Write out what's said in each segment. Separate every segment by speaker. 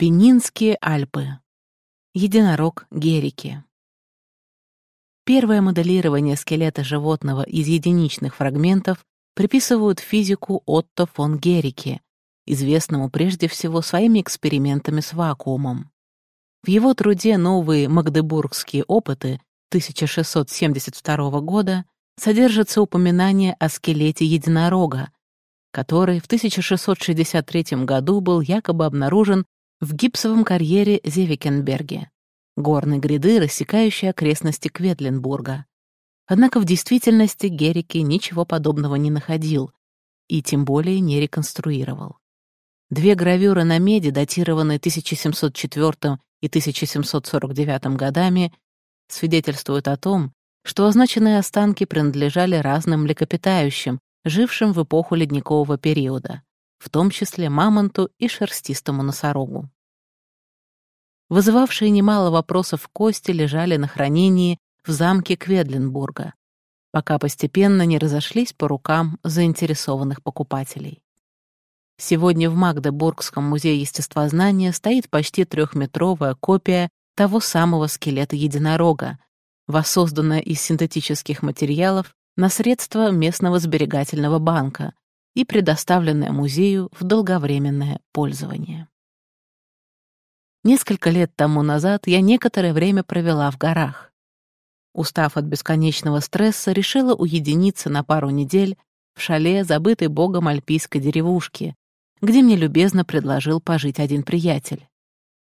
Speaker 1: Пенинские Альпы. Единорог Герики. Первое моделирование скелета животного из единичных фрагментов приписывают физику Отто фон Герике, известному прежде всего своими экспериментами с вакуумом. В его труде «Новые магдебургские опыты» 1672 года содержится упоминание о скелете единорога, который в 1663 году был якобы обнаружен в гипсовом карьере Зевикенберге, горной гряды, рассекающей окрестности Кветленбурга. Однако в действительности Герики ничего подобного не находил и тем более не реконструировал. Две гравюры на меди, датированные 1704 и 1749 годами, свидетельствуют о том, что означенные останки принадлежали разным млекопитающим, жившим в эпоху ледникового периода в том числе мамонту и шерстистому носорогу. Вызывавшие немало вопросов кости лежали на хранении в замке Кведленбурга, пока постепенно не разошлись по рукам заинтересованных покупателей. Сегодня в Магдебургском музее естествознания стоит почти трехметровая копия того самого скелета единорога, воссозданная из синтетических материалов на средства местного сберегательного банка, и предоставленное музею в долговременное пользование. Несколько лет тому назад я некоторое время провела в горах. Устав от бесконечного стресса, решила уединиться на пару недель в шале, забытой богом альпийской деревушки, где мне любезно предложил пожить один приятель.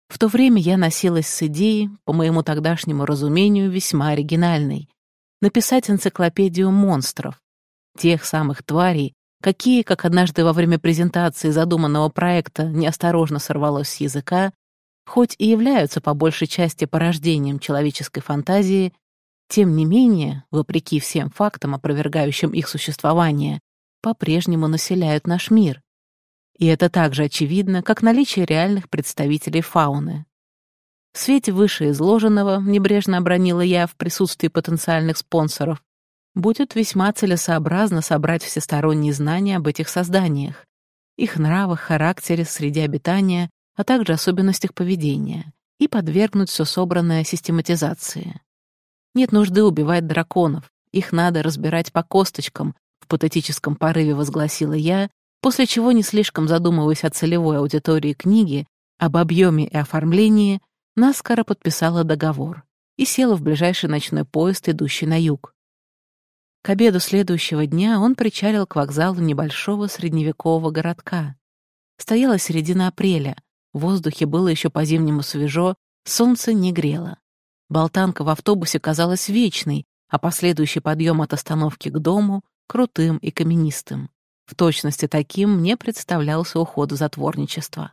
Speaker 1: В то время я носилась с идеей, по моему тогдашнему разумению, весьма оригинальной — написать энциклопедию монстров, тех самых тварей, какие, как однажды во время презентации задуманного проекта неосторожно сорвалось с языка, хоть и являются по большей части порождением человеческой фантазии, тем не менее, вопреки всем фактам, опровергающим их существование, по-прежнему населяют наш мир. И это так же очевидно, как наличие реальных представителей фауны. В свете вышеизложенного, небрежно обронила я в присутствии потенциальных спонсоров, будет весьма целесообразно собрать всесторонние знания об этих созданиях, их нравах, характере, среде обитания, а также особенностях поведения, и подвергнуть все собранное систематизации. Нет нужды убивать драконов, их надо разбирать по косточкам, в патетическом порыве возгласила я, после чего, не слишком задумываясь о целевой аудитории книги, об объеме и оформлении, наскоро подписала договор и села в ближайший ночной поезд, идущий на юг. К обеду следующего дня он причалил к вокзалу небольшого средневекового городка. Стояла середина апреля, в воздухе было еще по-зимнему свежо, солнце не грело. Болтанка в автобусе казалась вечной, а последующий подъем от остановки к дому — крутым и каменистым. В точности таким мне представлялся уход в затворничество.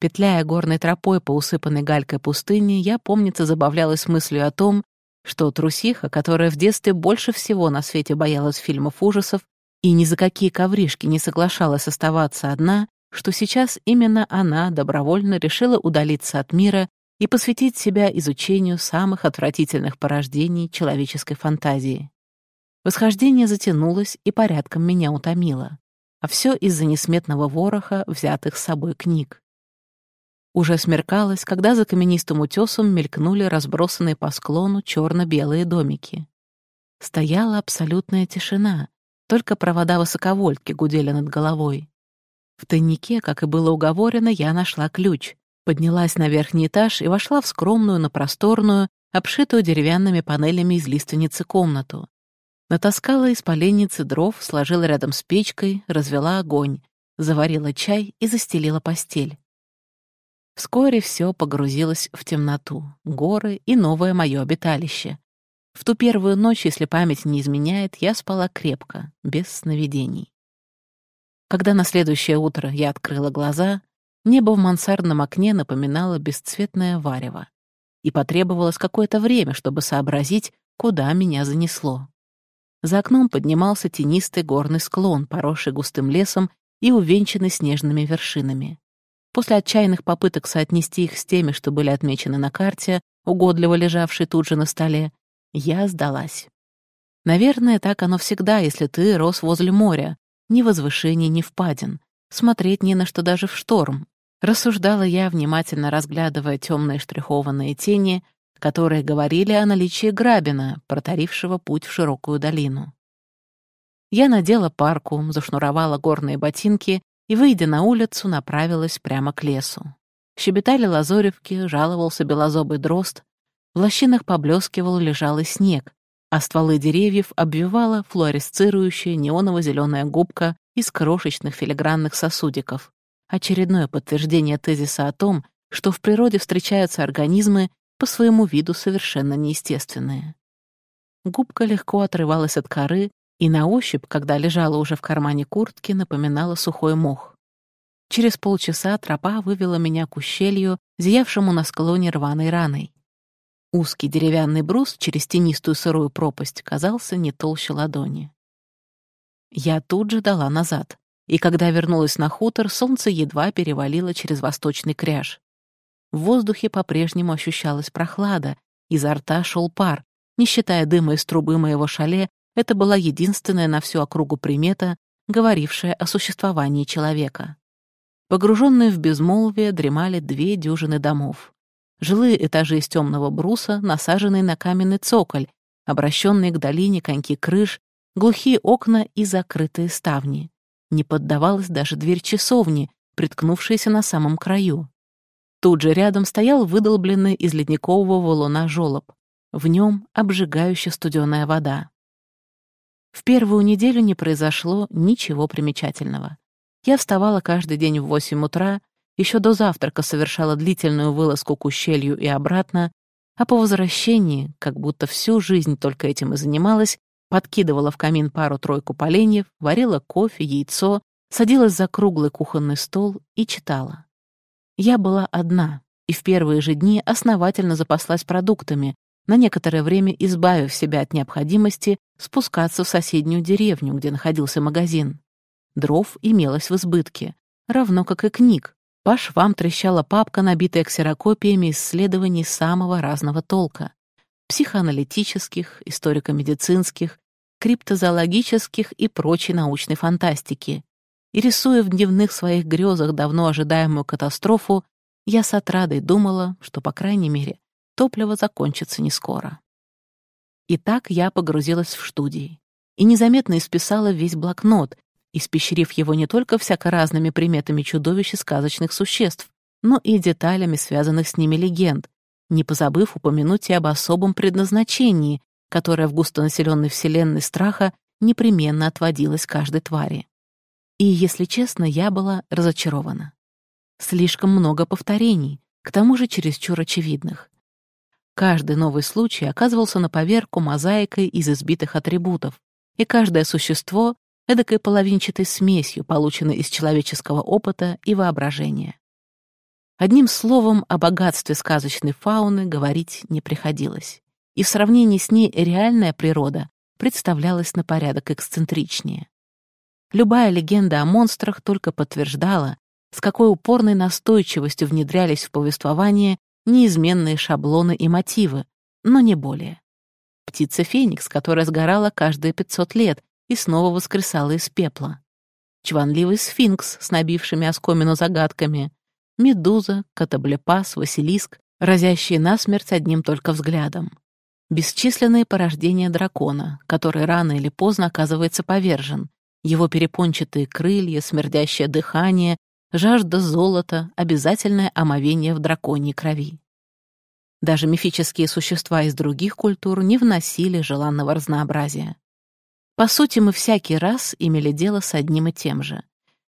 Speaker 1: Петляя горной тропой по усыпанной галькой пустыне, я, помнится, забавлялась мыслью о том, что трусиха, которая в детстве больше всего на свете боялась фильмов ужасов и ни за какие ковришки не соглашалась оставаться одна, что сейчас именно она добровольно решила удалиться от мира и посвятить себя изучению самых отвратительных порождений человеческой фантазии. Восхождение затянулось и порядком меня утомило. А все из-за несметного вороха, взятых с собой книг. Уже смеркалось, когда за каменистым утесом мелькнули разбросанные по склону черно-белые домики. Стояла абсолютная тишина, только провода высоковольтки гудели над головой. В тайнике, как и было уговорено, я нашла ключ, поднялась на верхний этаж и вошла в скромную, но просторную, обшитую деревянными панелями из лиственницы комнату. Натаскала из поленницы дров, сложила рядом с печкой, развела огонь, заварила чай и застелила постель. Вскоре все погрузилось в темноту, горы и новое мое обиталище. В ту первую ночь, если память не изменяет, я спала крепко, без сновидений. Когда на следующее утро я открыла глаза, небо в мансардном окне напоминало бесцветное варево, и потребовалось какое-то время, чтобы сообразить, куда меня занесло. За окном поднимался тенистый горный склон, поросший густым лесом и увенчанный снежными вершинами. После отчаянных попыток соотнести их с теми, что были отмечены на карте, угодливо лежавшей тут же на столе, я сдалась. Наверное, так оно всегда, если ты рос возле моря. Ни возвышений, ни впадин. Смотреть не на что даже в шторм. Рассуждала я, внимательно разглядывая темные штрихованные тени, которые говорили о наличии грабина, протарившего путь в широкую долину. Я надела парку, зашнуровала горные ботинки и, выйдя на улицу, направилась прямо к лесу. Щебетали лазоревки, жаловался белозобый дрозд, в лощинах поблескивал лежалый снег, а стволы деревьев обвивала флуоресцирующая неоново-зеленая губка из крошечных филигранных сосудиков. Очередное подтверждение тезиса о том, что в природе встречаются организмы, по своему виду совершенно неестественные. Губка легко отрывалась от коры и на ощупь, когда лежала уже в кармане куртки, напоминала сухой мох. Через полчаса тропа вывела меня к ущелью, зиявшему на склоне рваной раной. Узкий деревянный брус через тенистую сырую пропасть казался не толще ладони. Я тут же дала назад, и когда вернулась на хутор, солнце едва перевалило через восточный кряж. В воздухе по-прежнему ощущалась прохлада, изо рта шел пар. Не считая дыма из трубы моего шале, это была единственная на всю округу примета, говорившая о существовании человека. Погруженные в безмолвие дремали две дюжины домов. Жилые этажи из темного бруса, насаженные на каменный цоколь, обращенные к долине коньки крыш, глухие окна и закрытые ставни. Не поддавалась даже дверь часовни, приткнувшаяся на самом краю. Тут же рядом стоял выдолбленный из ледникового валуна жёлоб. В нем обжигающая студеная вода. В первую неделю не произошло ничего примечательного. Я вставала каждый день в восемь утра, еще до завтрака совершала длительную вылазку к ущелью и обратно, а по возвращении, как будто всю жизнь только этим и занималась, подкидывала в камин пару-тройку поленьев, варила кофе, яйцо, садилась за круглый кухонный стол и читала. Я была одна, и в первые же дни основательно запаслась продуктами, на некоторое время избавив себя от необходимости спускаться в соседнюю деревню, где находился магазин. Дров имелось в избытке, равно как и книг. По швам трещала папка, набитая ксерокопиями исследований самого разного толка. Психоаналитических, историко-медицинских, криптозоологических и прочей научной фантастики. И рисуя в дневных своих грезах давно ожидаемую катастрофу, я с отрадой думала, что, по крайней мере, топливо закончится не скоро. Итак, я погрузилась в студии и незаметно исписала весь блокнот, испещрив его не только всяко разными приметами чудовищ и сказочных существ, но и деталями связанных с ними легенд, не позабыв упомянуть и об особом предназначении, которое в густонаселенной вселенной страха непременно отводилось каждой твари. И, если честно, я была разочарована. Слишком много повторений, к тому же чересчур очевидных. Каждый новый случай оказывался на поверку мозаикой из избитых атрибутов, и каждое существо эдакой половинчатой смесью, полученной из человеческого опыта и воображения. Одним словом, о богатстве сказочной фауны говорить не приходилось, и в сравнении с ней реальная природа представлялась на порядок эксцентричнее. Любая легенда о монстрах только подтверждала, с какой упорной настойчивостью внедрялись в повествование неизменные шаблоны и мотивы, но не более. Птица Феникс, которая сгорала каждые 500 лет и снова воскресала из пепла. Чванливый сфинкс с набившими оскомину загадками. Медуза, катаблепас, василиск, разящие насмерть одним только взглядом. Бесчисленные порождения дракона, который рано или поздно оказывается повержен. Его перепончатые крылья, смердящее дыхание, жажда золота, обязательное омовение в драконьей крови. Даже мифические существа из других культур не вносили желанного разнообразия. По сути, мы всякий раз имели дело с одним и тем же.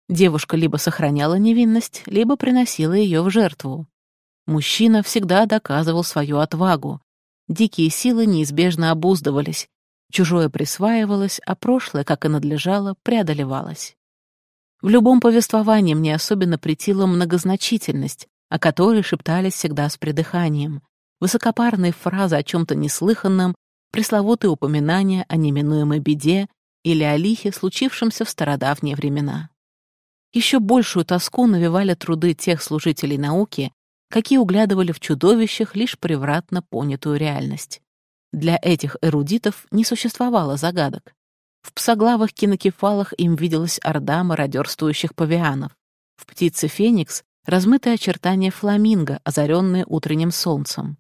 Speaker 1: Девушка либо сохраняла невинность, либо приносила ее в жертву. Мужчина всегда доказывал свою отвагу. Дикие силы неизбежно обуздывались, чужое присваивалось, а прошлое, как и надлежало, преодолевалось. В любом повествовании мне особенно претила многозначительность, о которой шептались всегда с придыханием, высокопарные фразы о чем-то неслыханном пресловутые упоминания о неминуемой беде или о лихе, случившемся в стародавние времена. Еще большую тоску навевали труды тех служителей науки, какие углядывали в чудовищах лишь превратно понятую реальность. Для этих эрудитов не существовало загадок. В псоглавых кинокефалах им виделась орда мародерствующих павианов. В птице Феникс размытые очертания фламинго, озаренные утренним солнцем.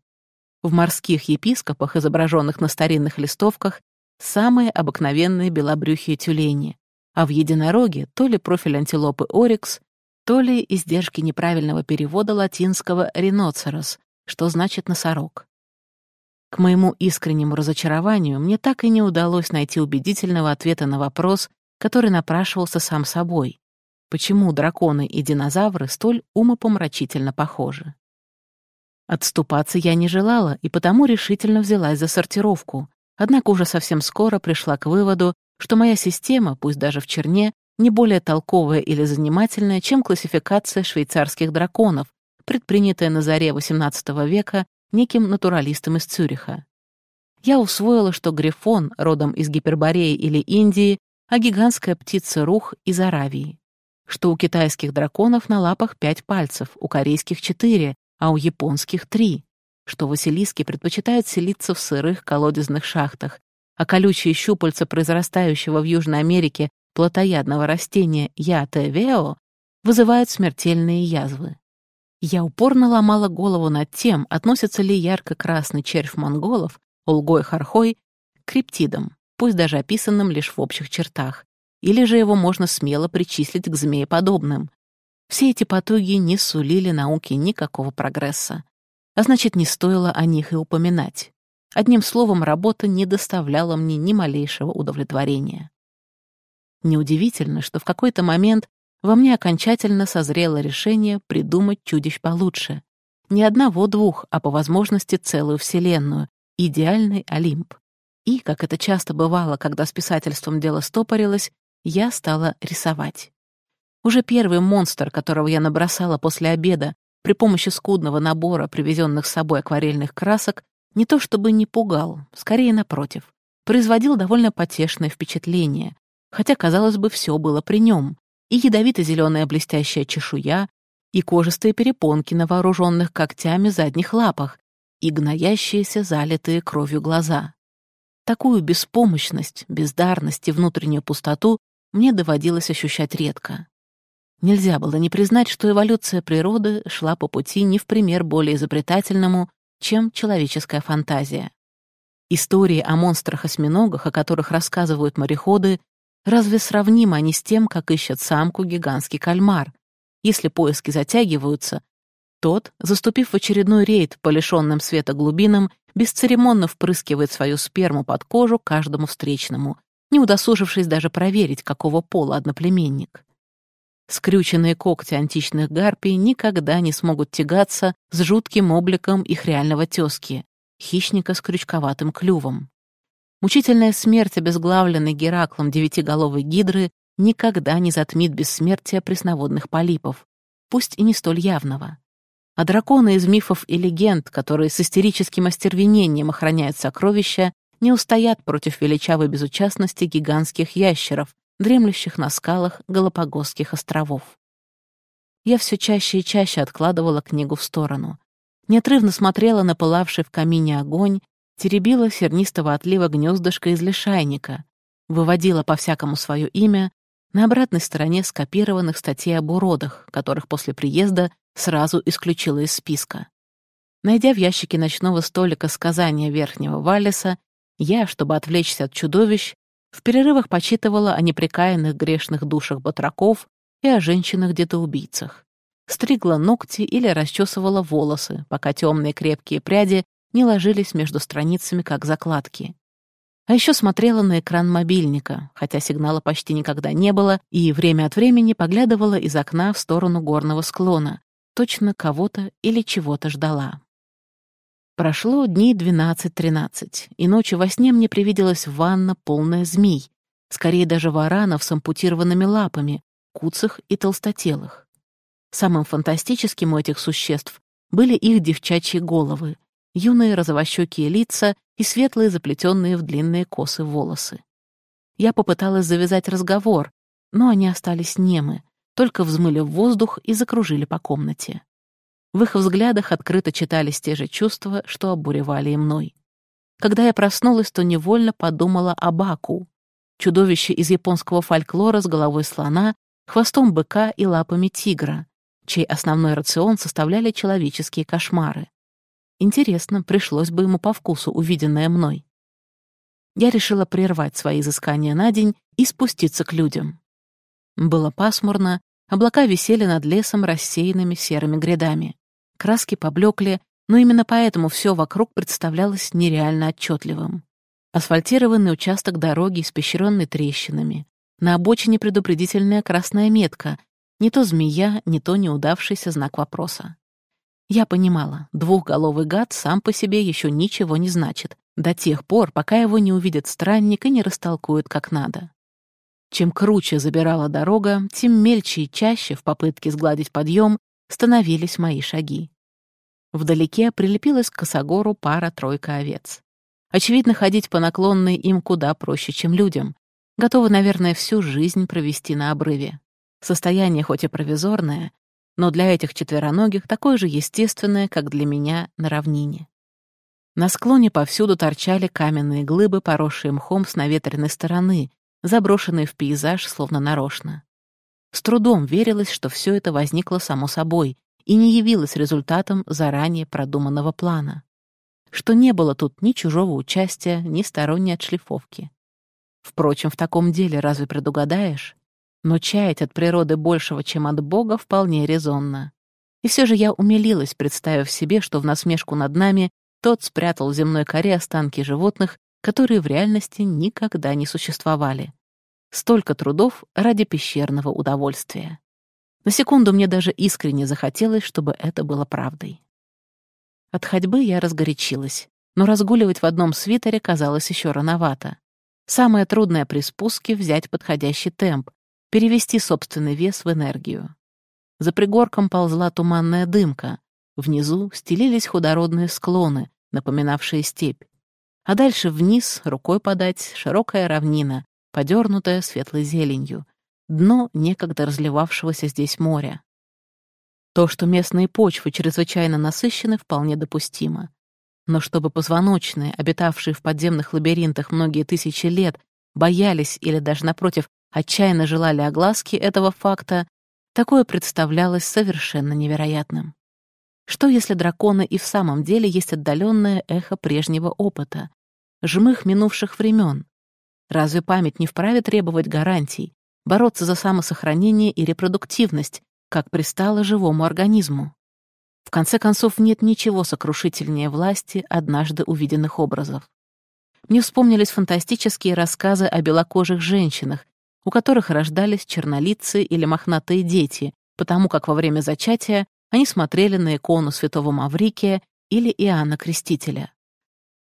Speaker 1: В морских епископах, изображенных на старинных листовках, самые обыкновенные белобрюхие тюлени, а в единороге то ли профиль антилопы орикс, то ли издержки неправильного перевода латинского «риноцерос», что значит «носорог». К моему искреннему разочарованию мне так и не удалось найти убедительного ответа на вопрос, который напрашивался сам собой. Почему драконы и динозавры столь умопомрачительно похожи? Отступаться я не желала и потому решительно взялась за сортировку, однако уже совсем скоро пришла к выводу, что моя система, пусть даже в черне, не более толковая или занимательная, чем классификация швейцарских драконов, предпринятая на заре XVIII века неким натуралистом из Цюриха. Я усвоила, что грифон, родом из Гипербореи или Индии, а гигантская птица рух из Аравии. Что у китайских драконов на лапах пять пальцев, у корейских четыре, а у японских три. Что василиски предпочитают селиться в сырых колодезных шахтах, а колючие щупальца произрастающего в Южной Америке плотоядного растения ятевео вызывают смертельные язвы. Я упорно ломала голову над тем, относится ли ярко-красный червь монголов, улгой-хархой, к криптидам, пусть даже описанным лишь в общих чертах, или же его можно смело причислить к змееподобным. Все эти потуги не сулили науке никакого прогресса. А значит, не стоило о них и упоминать. Одним словом, работа не доставляла мне ни малейшего удовлетворения. Неудивительно, что в какой-то момент во мне окончательно созрело решение придумать чудищ получше. Не одного-двух, а по возможности целую вселенную, идеальный Олимп. И, как это часто бывало, когда с писательством дело стопорилось, я стала рисовать. Уже первый монстр, которого я набросала после обеда при помощи скудного набора привезенных с собой акварельных красок, не то чтобы не пугал, скорее напротив, производил довольно потешное впечатление, хотя, казалось бы, все было при нем, и ядовито-зеленая блестящая чешуя, и кожистые перепонки на вооруженных когтями задних лапах, и гноящиеся залитые кровью глаза. Такую беспомощность, бездарность и внутреннюю пустоту мне доводилось ощущать редко. Нельзя было не признать, что эволюция природы шла по пути не в пример более изобретательному, чем человеческая фантазия. Истории о монстрах-осьминогах, о которых рассказывают мореходы, разве сравнимы они с тем, как ищет самку гигантский кальмар? Если поиски затягиваются, тот, заступив в очередной рейд по лишенным света глубинам, бесцеремонно впрыскивает свою сперму под кожу каждому встречному, не удосужившись даже проверить, какого пола одноплеменник. Скрюченные когти античных гарпий никогда не смогут тягаться с жутким обликом их реального тезки, хищника с крючковатым клювом. Мучительная смерть обезглавленной Гераклом девятиголовой гидры никогда не затмит бессмертия пресноводных полипов, пусть и не столь явного. А драконы из мифов и легенд, которые с истерическим остервенением охраняют сокровища, не устоят против величавой безучастности гигантских ящеров, дремлющих на скалах Галапагосских островов. Я все чаще и чаще откладывала книгу в сторону. Неотрывно смотрела на пылавший в камине огонь, теребила сернистого отлива гнездышко из лишайника, выводила по-всякому свое имя на обратной стороне скопированных статей об уродах, которых после приезда сразу исключила из списка. Найдя в ящике ночного столика сказания Верхнего Валиса, я, чтобы отвлечься от чудовищ, в перерывах почитывала о непрекаянных грешных душах батраков и о женщинах-детоубийцах. Стригла ногти или расчесывала волосы, пока темные крепкие пряди не ложились между страницами, как закладки. А еще смотрела на экран мобильника, хотя сигнала почти никогда не было, и время от времени поглядывала из окна в сторону горного склона, точно кого-то или чего-то ждала. Прошло дней двенадцать-тринадцать, и ночью во сне мне привиделась ванна, полная змей, скорее даже варанов с ампутированными лапами, куцых и толстотелых. Самым фантастическим у этих существ были их девчачьи головы, юные розовощекие лица и светлые заплетенные в длинные косы волосы. Я попыталась завязать разговор, но они остались немы, только взмыли в воздух и закружили по комнате. В их взглядах открыто читались те же чувства, что обуревали и мной. Когда я проснулась, то невольно подумала об Аку, чудовище из японского фольклора с головой слона, хвостом быка и лапами тигра, чей основной рацион составляли человеческие кошмары. Интересно, пришлось бы ему по вкусу увиденное мной. Я решила прервать свои изыскания на день и спуститься к людям. Было пасмурно, облака висели над лесом рассеянными серыми грядами. Краски поблекли, но именно поэтому все вокруг представлялось нереально отчетливым. Асфальтированный участок дороги, испещренный трещинами. На обочине предупредительная красная метка, не то змея, не то неудавшийся знак вопроса. Я понимала, двухголовый гад сам по себе еще ничего не значит, до тех пор, пока его не увидит странник и не растолкует как надо. Чем круче забирала дорога, тем мельче и чаще в попытке сгладить подъем становились мои шаги. Вдалеке прилепилась к косогору пара-тройка овец. Очевидно, ходить по наклонной им куда проще, чем людям. Готовы, наверное, всю жизнь провести на обрыве. Состояние хоть и провизорное, но для этих четвероногих такое же естественное, как для меня на равнине. На склоне повсюду торчали каменные глыбы, поросшие мхом с наветренной стороны, заброшенные в пейзаж словно нарочно. С трудом верилось, что все это возникло само собой и не явилось результатом заранее продуманного плана. Что не было тут ни чужого участия, ни сторонней отшлифовки. Впрочем, в таком деле разве предугадаешь? Но чаять от природы большего, чем от Бога, вполне резонно. И все же я умилилась, представив себе, что в насмешку над нами тот спрятал в земной коре останки животных, которые в реальности никогда не существовали. Столько трудов ради пещерного удовольствия. На секунду мне даже искренне захотелось, чтобы это было правдой. От ходьбы я разгорячилась, но разгуливать в одном свитере казалось еще рановато. Самое трудное при спуске — взять подходящий темп, перевести собственный вес в энергию. За пригорком ползла туманная дымка, внизу стелились худородные склоны, напоминавшие степь. А дальше вниз, рукой подать, широкая равнина, подернутая светлой зеленью, дно некогда разливавшегося здесь моря. То, что местные почвы чрезвычайно насыщены, вполне допустимо. Но чтобы позвоночные, обитавшие в подземных лабиринтах многие тысячи лет, боялись или даже, напротив, отчаянно желали огласки этого факта, такое представлялось совершенно невероятным. Что если драконы и в самом деле есть отдаленное эхо прежнего опыта, жмых минувших времен? Разве память не вправе требовать гарантий, бороться за самосохранение и репродуктивность, как пристало живому организму? В конце концов, нет ничего сокрушительнее власти однажды увиденных образов. Мне вспомнились фантастические рассказы о белокожих женщинах, у которых рождались чернолицые или мохнатые дети, потому как во время зачатия они смотрели на икону святого Маврикия или Иоанна Крестителя.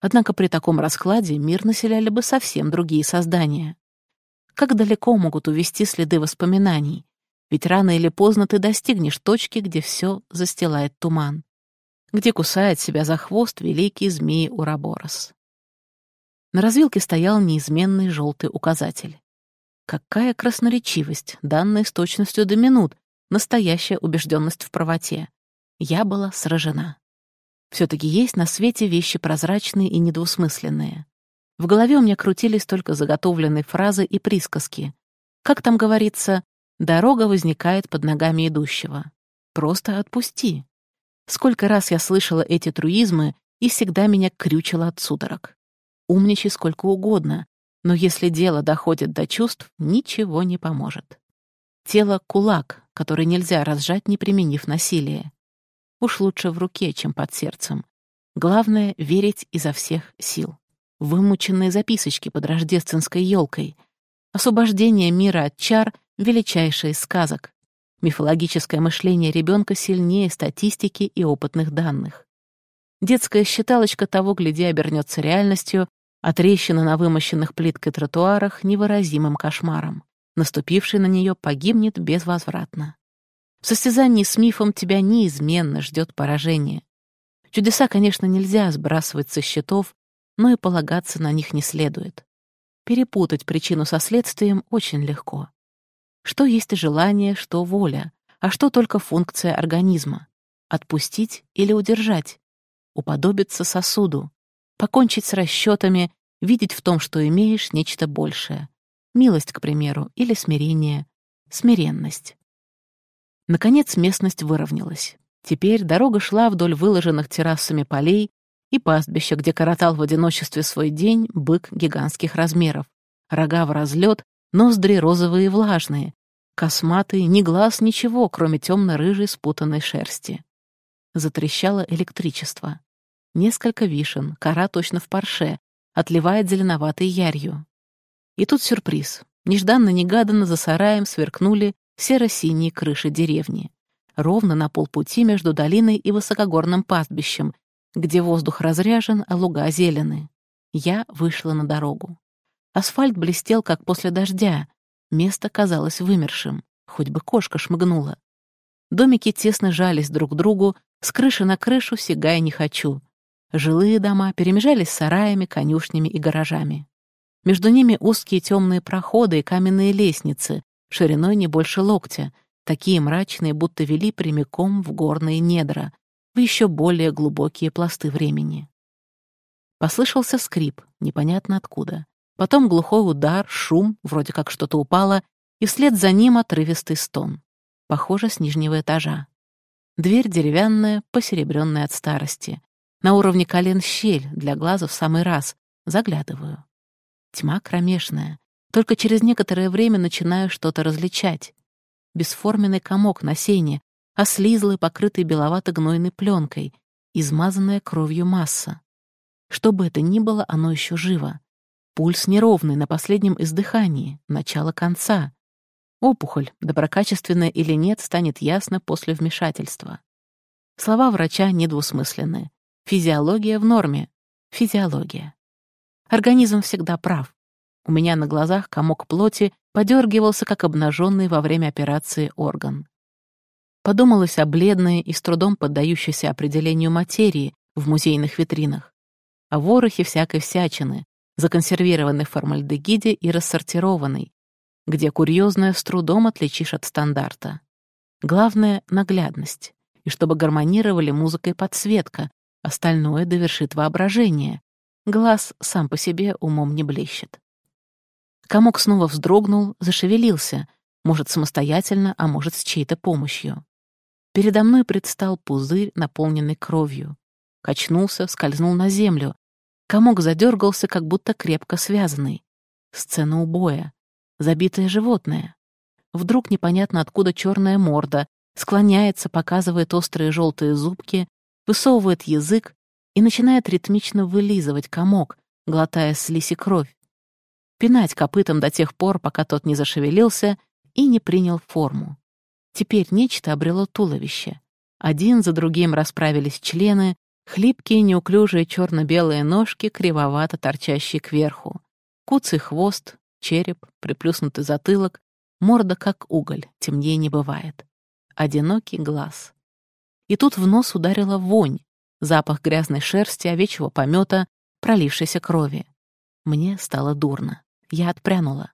Speaker 1: Однако при таком раскладе мир населяли бы совсем другие создания. Как далеко могут увести следы воспоминаний? Ведь рано или поздно ты достигнешь точки, где все застилает туман, где кусает себя за хвост великий змей Ураборос. На развилке стоял неизменный желтый указатель. Какая красноречивость, данная с точностью до минут, настоящая убежденность в правоте. Я была сражена. все таки есть на свете вещи прозрачные и недвусмысленные. В голове у меня крутились только заготовленные фразы и присказки. Как там говорится, дорога возникает под ногами идущего. Просто отпусти. Сколько раз я слышала эти труизмы, и всегда меня крючило от судорог. Умничай сколько угодно, но если дело доходит до чувств, ничего не поможет. Тело — кулак, который нельзя разжать, не применив насилие. Уж лучше в руке, чем под сердцем. Главное — верить изо всех сил. Вымученные записочки под рождественской елкой. Освобождение мира от чар — величайший из сказок. Мифологическое мышление ребенка сильнее статистики и опытных данных. Детская считалочка того, гляди, обернется реальностью, а трещина на вымощенных плиткой тротуарах — невыразимым кошмаром. Наступивший на нее погибнет безвозвратно. В состязании с мифом тебя неизменно ждет поражение. Чудеса, конечно, нельзя сбрасывать со счетов, но и полагаться на них не следует. Перепутать причину со следствием очень легко. Что есть желание, что воля, а что только функция организма. Отпустить или удержать. Уподобиться сосуду покончить с расчетами, видеть в том, что имеешь, нечто большее. Милость, к примеру, или смирение, смиренность. Наконец местность выровнялась. Теперь дорога шла вдоль выложенных террасами полей и пастбища, где коротал в одиночестве свой день бык гигантских размеров. Рога в разлет, ноздри розовые и влажные, косматые, ни глаз, ничего, кроме темно-рыжей спутанной шерсти. Затрещало электричество. Несколько вишен, кора точно в парше, отливает зеленоватой ярью. И тут сюрприз. Нежданно-негаданно за сараем сверкнули серо-синие крыши деревни. Ровно на полпути между долиной и высокогорным пастбищем, где воздух разряжен, а луга зелены. Я вышла на дорогу. Асфальт блестел, как после дождя. Место казалось вымершим. Хоть бы кошка шмыгнула. Домики тесно жались друг к другу, с крыши на крышу сигая не хочу. Жилые дома перемежались сараями, конюшнями и гаражами. Между ними узкие темные проходы и каменные лестницы, шириной не больше локтя, такие мрачные, будто вели прямиком в горные недра, в еще более глубокие пласты времени. Послышался скрип, непонятно откуда. Потом глухой удар, шум, вроде как что-то упало, и вслед за ним отрывистый стон. Похоже, с нижнего этажа. Дверь деревянная, посеребренная от старости. На уровне колен щель, для глаза в самый раз. Заглядываю. Тьма кромешная. Только через некоторое время начинаю что-то различать. Бесформенный комок на сене, ослизлый, покрытый беловато-гнойной пленкой, измазанная кровью масса. Что бы это ни было, оно еще живо. Пульс неровный, на последнем издыхании, начало конца. Опухоль, доброкачественная или нет, станет ясно после вмешательства. Слова врача недвусмысленны. Физиология в норме. Физиология. Организм всегда прав. У меня на глазах комок плоти подергивался, как обнаженный во время операции орган. Подумалось о бледной и с трудом поддающейся определению материи в музейных витринах, о ворохе всякой всячины, законсервированной в формальдегиде и рассортированной, где курьезное с трудом отличишь от стандарта. Главное — наглядность, и чтобы гармонировали музыка и подсветка, остальное довершит воображение. Глаз сам по себе умом не блещет. Комок снова вздрогнул, зашевелился, может, самостоятельно, а может, с чьей-то помощью. Передо мной предстал пузырь, наполненный кровью. Качнулся, скользнул на землю, Комок задергался, как будто крепко связанный. Сцена убоя. Забитое животное. Вдруг непонятно откуда черная морда, склоняется, показывает острые желтые зубки, высовывает язык и начинает ритмично вылизывать комок, глотая слизь и кровь. Пинать копытом до тех пор, пока тот не зашевелился и не принял форму. Теперь нечто обрело туловище. Один за другим расправились члены, Хлипкие, неуклюжие черно-белые ножки, кривовато торчащие кверху. Куцый хвост, череп, приплюснутый затылок, морда как уголь, темнее не бывает. Одинокий глаз. И тут в нос ударила вонь, запах грязной шерсти, овечьего помета, пролившейся крови. Мне стало дурно. Я отпрянула.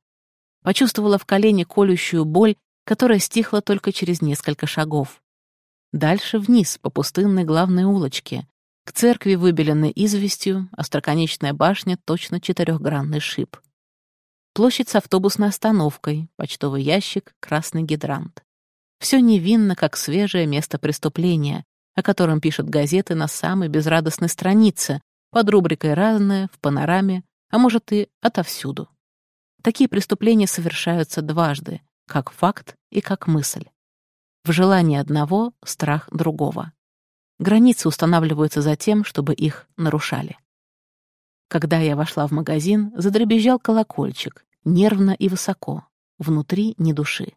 Speaker 1: Почувствовала в колене колющую боль, которая стихла только через несколько шагов. Дальше вниз, по пустынной главной улочке, к церкви, выбеленной известью, остроконечная башня — точно четырехгранный шип. Площадь с автобусной остановкой, почтовый ящик, красный гидрант. Все невинно, как свежее место преступления, о котором пишут газеты на самой безрадостной странице, под рубрикой «Разное», в панораме, а может и отовсюду. Такие преступления совершаются дважды, как факт и как мысль. В желании одного — страх другого. Границы устанавливаются за тем, чтобы их нарушали. Когда я вошла в магазин, задребезжал колокольчик, нервно и высоко. Внутри ни души.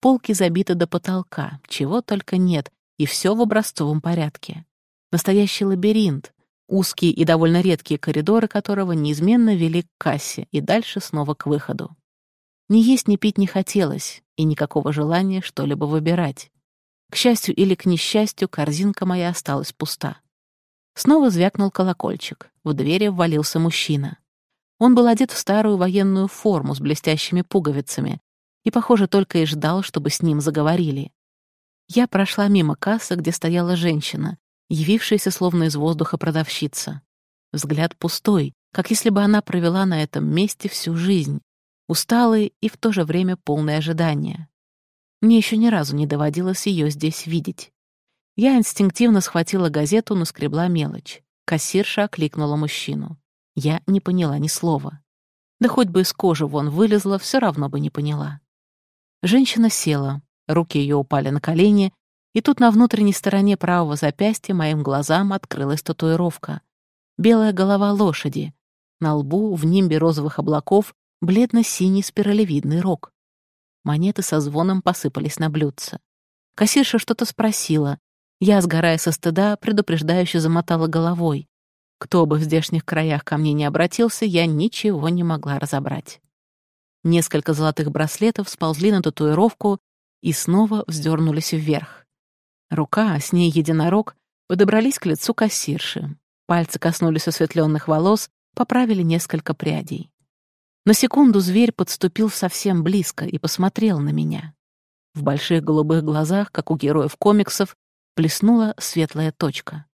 Speaker 1: Полки забиты до потолка, чего только нет, и все в образцовом порядке. Настоящий лабиринт, узкие и довольно редкие коридоры которого неизменно вели к кассе и дальше снова к выходу. Ни есть, ни пить не хотелось, и никакого желания что-либо выбирать. К счастью или к несчастью, корзинка моя осталась пуста. Снова звякнул колокольчик. В двери ввалился мужчина. Он был одет в старую военную форму с блестящими пуговицами и, похоже, только и ждал, чтобы с ним заговорили. Я прошла мимо кассы, где стояла женщина, явившаяся словно из воздуха продавщица. Взгляд пустой, как если бы она провела на этом месте всю жизнь, усталый и в то же время полный ожидания. Мне еще ни разу не доводилось ее здесь видеть. Я инстинктивно схватила газету, но скребла мелочь. Кассирша окликнула мужчину. Я не поняла ни слова. Да хоть бы из кожи вон вылезла, все равно бы не поняла. Женщина села, руки ее упали на колени, и тут на внутренней стороне правого запястья моим глазам открылась татуировка. Белая голова лошади. На лбу, в нимбе розовых облаков, бледно-синий спиралевидный рог. Монеты со звоном посыпались на блюдце. Кассирша что-то спросила. Я, сгорая со стыда, предупреждающе замотала головой. Кто бы в здешних краях ко мне не обратился, я ничего не могла разобрать. Несколько золотых браслетов сползли на татуировку и снова вздернулись вверх. Рука, а с ней единорог, подобрались к лицу кассирши. Пальцы коснулись осветленных волос, поправили несколько прядей. На секунду зверь подступил совсем близко и посмотрел на меня. В больших голубых глазах, как у героев комиксов, блеснула светлая точка.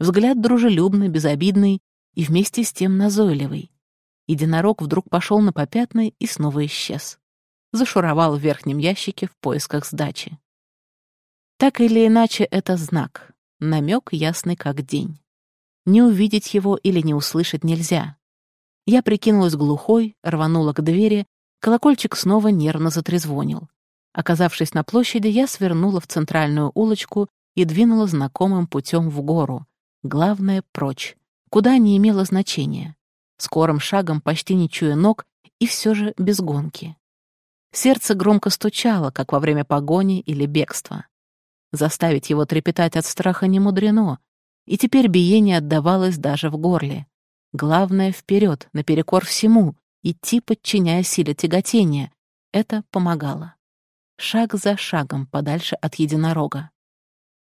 Speaker 1: Взгляд дружелюбный, безобидный и вместе с тем назойливый. Единорог вдруг пошел на попятный и снова исчез. Зашуровал в верхнем ящике в поисках сдачи. Так или иначе, это знак, намек ясный как день. Не увидеть его или не услышать нельзя. Я прикинулась глухой, рванула к двери, колокольчик снова нервно затрезвонил. Оказавшись на площади, я свернула в центральную улочку и двинула знакомым путем в гору, Главное — прочь, куда не имело значения. Скорым шагом, почти не чуя ног, и все же без гонки. Сердце громко стучало, как во время погони или бегства. Заставить его трепетать от страха не мудрено, и теперь биение отдавалось даже в горле. Главное — вперед, наперекор всему, идти, подчиняя силе тяготения. Это помогало. Шаг за шагом подальше от единорога.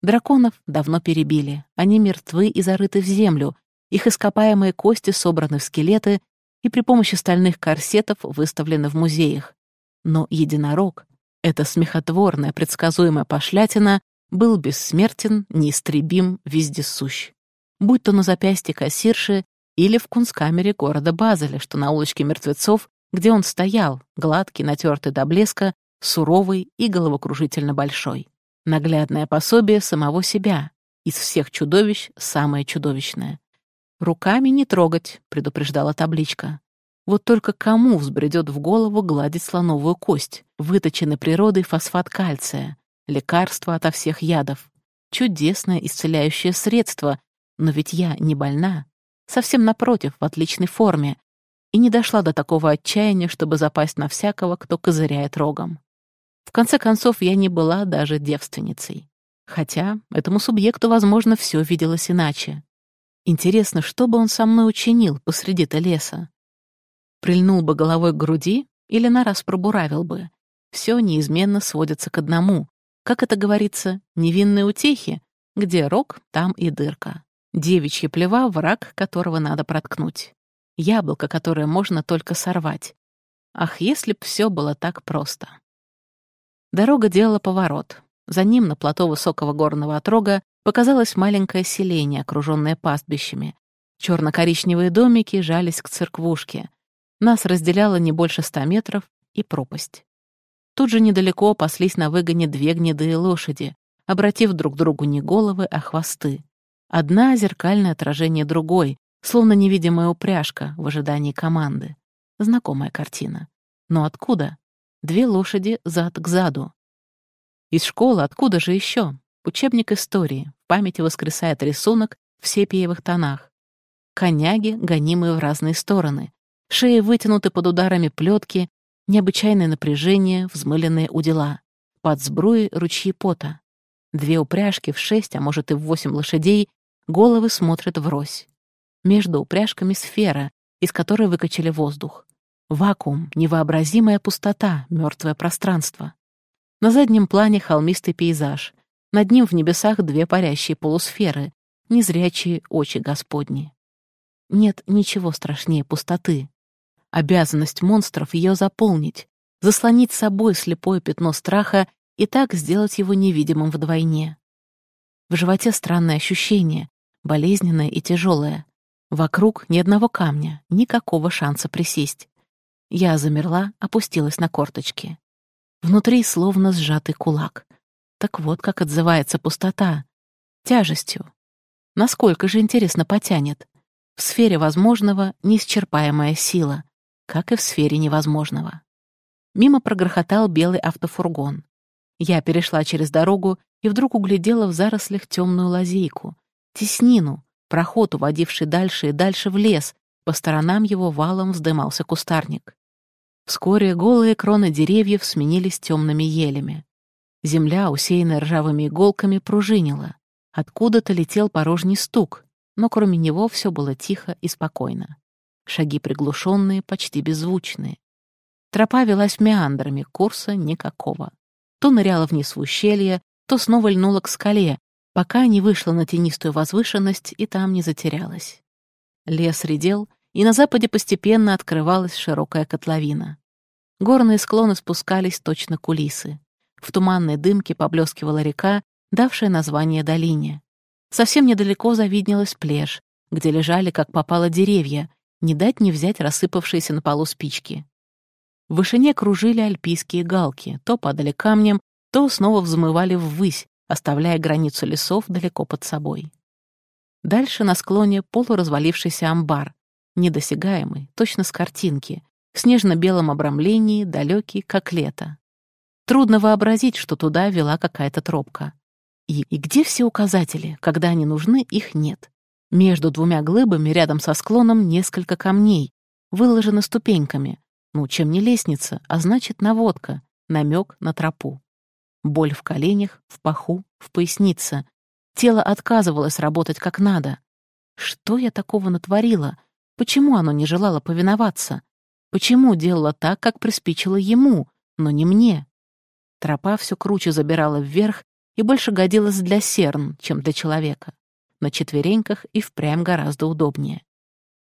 Speaker 1: Драконов давно перебили, они мертвы и зарыты в землю, их ископаемые кости собраны в скелеты и при помощи стальных корсетов выставлены в музеях. Но единорог, эта смехотворная, предсказуемая пошлятина, был бессмертен, неистребим, вездесущ. Будь то на запястье кассирши или в кунсткамере города Базеля, что на улочке мертвецов, где он стоял, гладкий, натертый до блеска, суровый и головокружительно большой. Наглядное пособие самого себя. Из всех чудовищ самое чудовищное. «Руками не трогать», — предупреждала табличка. Вот только кому взбредет в голову гладить слоновую кость, выточенный природой фосфат кальция, лекарство ото всех ядов, чудесное исцеляющее средство, но ведь я не больна, совсем напротив, в отличной форме, и не дошла до такого отчаяния, чтобы запасть на всякого, кто козыряет рогом. В конце концов, я не была даже девственницей. Хотя этому субъекту, возможно, все виделось иначе. Интересно, что бы он со мной учинил посреди-то леса? Прильнул бы головой к груди или нараз пробуравил бы? Все неизменно сводится к одному. Как это говорится, невинные утехи, где рог, там и дырка. Девичья плева — враг, которого надо проткнуть. Яблоко, которое можно только сорвать. Ах, если б все было так просто. Дорога делала поворот. За ним на плато высокого горного отрога показалось маленькое селение, окруженное пастбищами. Черно-коричневые домики жались к церквушке. Нас разделяло не больше ста метров и пропасть. Тут же недалеко паслись на выгоне две гнедые лошади, обратив друг другу не головы, а хвосты. Одна — зеркальное отражение другой, словно невидимая упряжка в ожидании команды. Знакомая картина. Но откуда? Две лошади зад к заду. Из школы откуда же еще? Учебник истории. В памяти воскресает рисунок в сепиевых тонах. Коняги, гонимые в разные стороны. Шеи вытянуты под ударами плетки, необычайное напряжение, взмыленные удила. Под сбруей ручьи пота. Две упряжки в шесть, а может и в восемь лошадей, головы смотрят врозь. Между упряжками сфера, из которой выкачали воздух. Вакуум, невообразимая пустота, мертвое пространство. На заднем плане холмистый пейзаж. Над ним в небесах две парящие полусферы, незрячие очи Господни. Нет ничего страшнее пустоты. Обязанность монстров ее заполнить, заслонить собой слепое пятно страха и так сделать его невидимым вдвойне. В животе странное ощущение, болезненное и тяжелое. Вокруг ни одного камня, никакого шанса присесть. Я замерла, опустилась на корточки. Внутри словно сжатый кулак. Так вот, как отзывается пустота. Тяжестью. Насколько же, интересно, потянет. В сфере возможного неисчерпаемая сила, как и в сфере невозможного. Мимо прогрохотал белый автофургон. Я перешла через дорогу и вдруг углядела в зарослях темную лазейку, теснину, проход, уводивший дальше и дальше в лес, по сторонам его валом вздымался кустарник. Вскоре голые кроны деревьев сменились темными елями. Земля, усеянная ржавыми иголками, пружинила. Откуда-то летел порожний стук, но кроме него все было тихо и спокойно. Шаги приглушенные, почти беззвучные. Тропа велась меандрами, курса никакого. То ныряла вниз в ущелье, то снова льнула к скале, пока не вышла на тенистую возвышенность и там не затерялась. Лес редел, и на западе постепенно открывалась широкая котловина. Горные склоны спускались точно кулисы. В туманной дымке поблескивала река, давшая название долине. Совсем недалеко завиднелась плешь, где лежали, как попало, деревья, не дать не взять рассыпавшиеся на полу спички. В вышине кружили альпийские галки, то падали камнем, то снова взмывали ввысь, оставляя границу лесов далеко под собой. Дальше на склоне полуразвалившийся амбар, недосягаемый, точно с картинки, в снежно-белом обрамлении, далекий, как лето. Трудно вообразить, что туда вела какая-то тропка. И, и где все указатели? Когда они нужны, их нет. Между двумя глыбами рядом со склоном несколько камней, выложены ступеньками. Ну, чем не лестница, а значит наводка, намек на тропу. Боль в коленях, в паху, в пояснице. Тело отказывалось работать как надо. Что я такого натворила? Почему оно не желало повиноваться? Почему делала так, как приспичило ему, но не мне? Тропа все круче забирала вверх, и больше годилась для серн, чем для человека. На четвереньках и впрямь гораздо удобнее.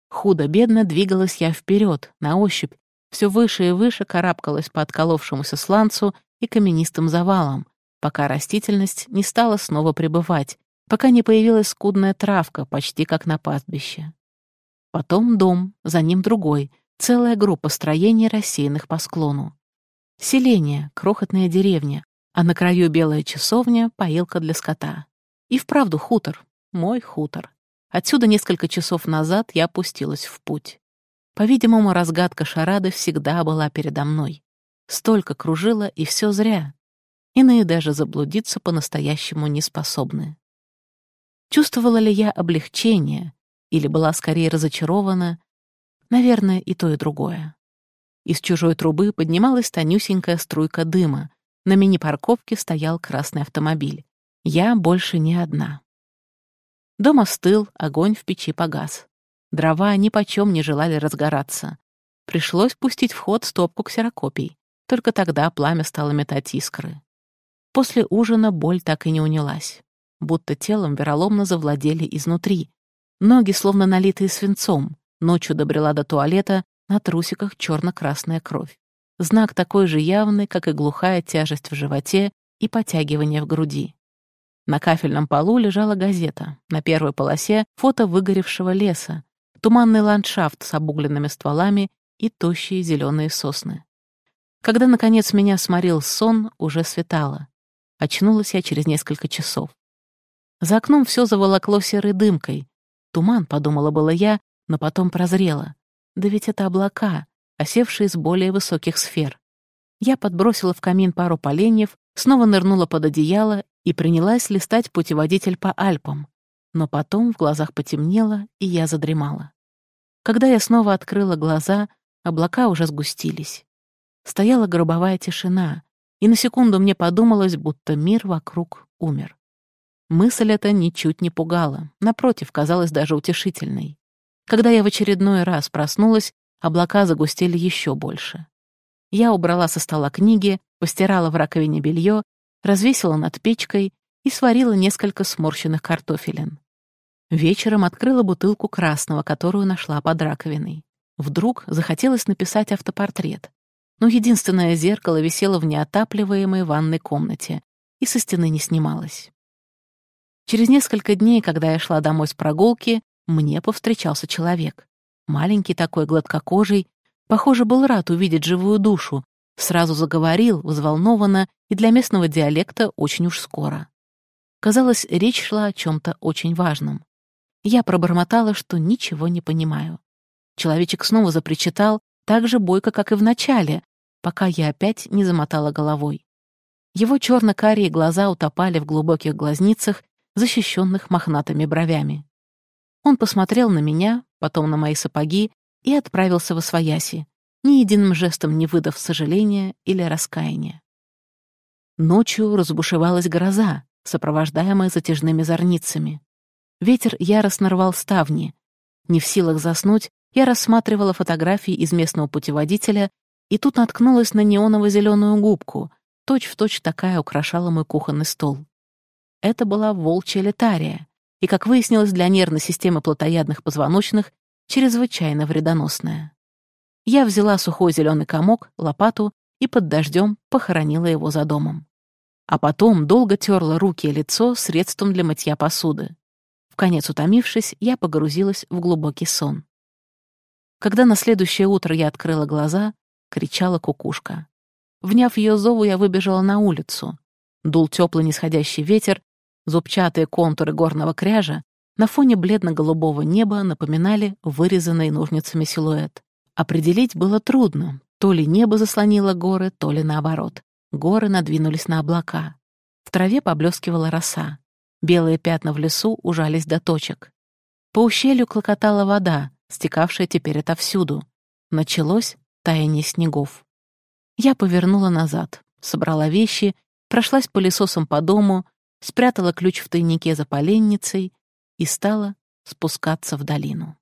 Speaker 1: Худо-бедно двигалась я вперед, на ощупь, все выше и выше карабкалась по отколовшемуся сланцу и каменистым завалам, пока растительность не стала снова пребывать, пока не появилась скудная травка, почти как на пастбище. Потом дом, за ним другой, целая группа строений, рассеянных по склону. Селение, крохотная деревня, а на краю белая часовня — поилка для скота. И вправду хутор, мой хутор. Отсюда несколько часов назад я опустилась в путь. По-видимому, разгадка шарады всегда была передо мной. Столько кружила, и все зря. Иные даже заблудиться по-настоящему не способны. Чувствовала ли я облегчение или была скорее разочарована? Наверное, и то, и другое. Из чужой трубы поднималась тонюсенькая струйка дыма, на мини-парковке стоял красный автомобиль. Я больше не одна. Дом остыл, огонь в печи погас. Дрова ни почем не желали разгораться. Пришлось пустить в ход стопку ксерокопий. Только тогда пламя стало метать искры. После ужина боль так и не унялась. Будто телом вероломно завладели изнутри. Ноги словно налитые свинцом. Ночью добрела до туалета, на трусиках черно красная кровь. Знак такой же явный, как и глухая тяжесть в животе и потягивание в груди. На кафельном полу лежала газета. На первой полосе фото выгоревшего леса, туманный ландшафт с обугленными стволами и тощие зеленые сосны. Когда, наконец, меня сморил сон, уже светало. Очнулась я через несколько часов. За окном все заволокло серой дымкой. Туман, подумала было я, но потом прозрела. Да ведь это облака, осевшие с более высоких сфер. Я подбросила в камин пару поленьев, снова нырнула под одеяло и принялась листать путеводитель по Альпам. Но потом в глазах потемнело, и я задремала. Когда я снова открыла глаза, облака уже сгустились. Стояла гробовая тишина, и на секунду мне подумалось, будто мир вокруг умер. Мысль эта ничуть не пугала, напротив, казалась даже утешительной. Когда я в очередной раз проснулась, облака загустели еще больше. Я убрала со стола книги, постирала в раковине белье, развесила над печкой и сварила несколько сморщенных картофелин. Вечером открыла бутылку красного, которую нашла под раковиной. Вдруг захотелось написать автопортрет. Но единственное зеркало висело в неотапливаемой ванной комнате и со стены не снималось. Через несколько дней, когда я шла домой с прогулки, мне повстречался человек. Маленький такой, гладкокожий, похоже, был рад увидеть живую душу, Сразу заговорил, взволнованно и для местного диалекта очень уж скоро. Казалось, речь шла о чем-то очень важном. Я пробормотала, что ничего не понимаю. Человечек снова запричитал, так же бойко, как и в начале, пока я опять не замотала головой. Его черно-карие глаза утопали в глубоких глазницах, защищенных мохнатыми бровями. Он посмотрел на меня, потом на мои сапоги и отправился в освояси, ни единым жестом не выдав сожаления или раскаяния. Ночью разбушевалась гроза, сопровождаемая затяжными зорницами. Ветер яростно рвал ставни. Не в силах заснуть, я рассматривала фотографии из местного путеводителя и тут наткнулась на неоново-зеленую губку, точь-в-точь точь такая украшала мой кухонный стол. Это была волчья летария, и, как выяснилось для нервной системы плотоядных позвоночных, чрезвычайно вредоносная. Я взяла сухой зеленый комок, лопату и под дождем похоронила его за домом. А потом долго терла руки и лицо средством для мытья посуды. В конец утомившись, я погрузилась в глубокий сон. Когда на следующее утро я открыла глаза, кричала кукушка. Вняв ее зову, я выбежала на улицу. Дул теплый нисходящий ветер, зубчатые контуры горного кряжа на фоне бледно-голубого неба напоминали вырезанный ножницами силуэт. Определить было трудно. То ли небо заслонило горы, то ли наоборот. Горы надвинулись на облака. В траве поблескивала роса. Белые пятна в лесу ужались до точек. По ущелью клокотала вода, стекавшая теперь отовсюду. Началось таяние снегов. Я повернула назад, собрала вещи, прошлась пылесосом по дому, спрятала ключ в тайнике за поленницей и стала спускаться в долину.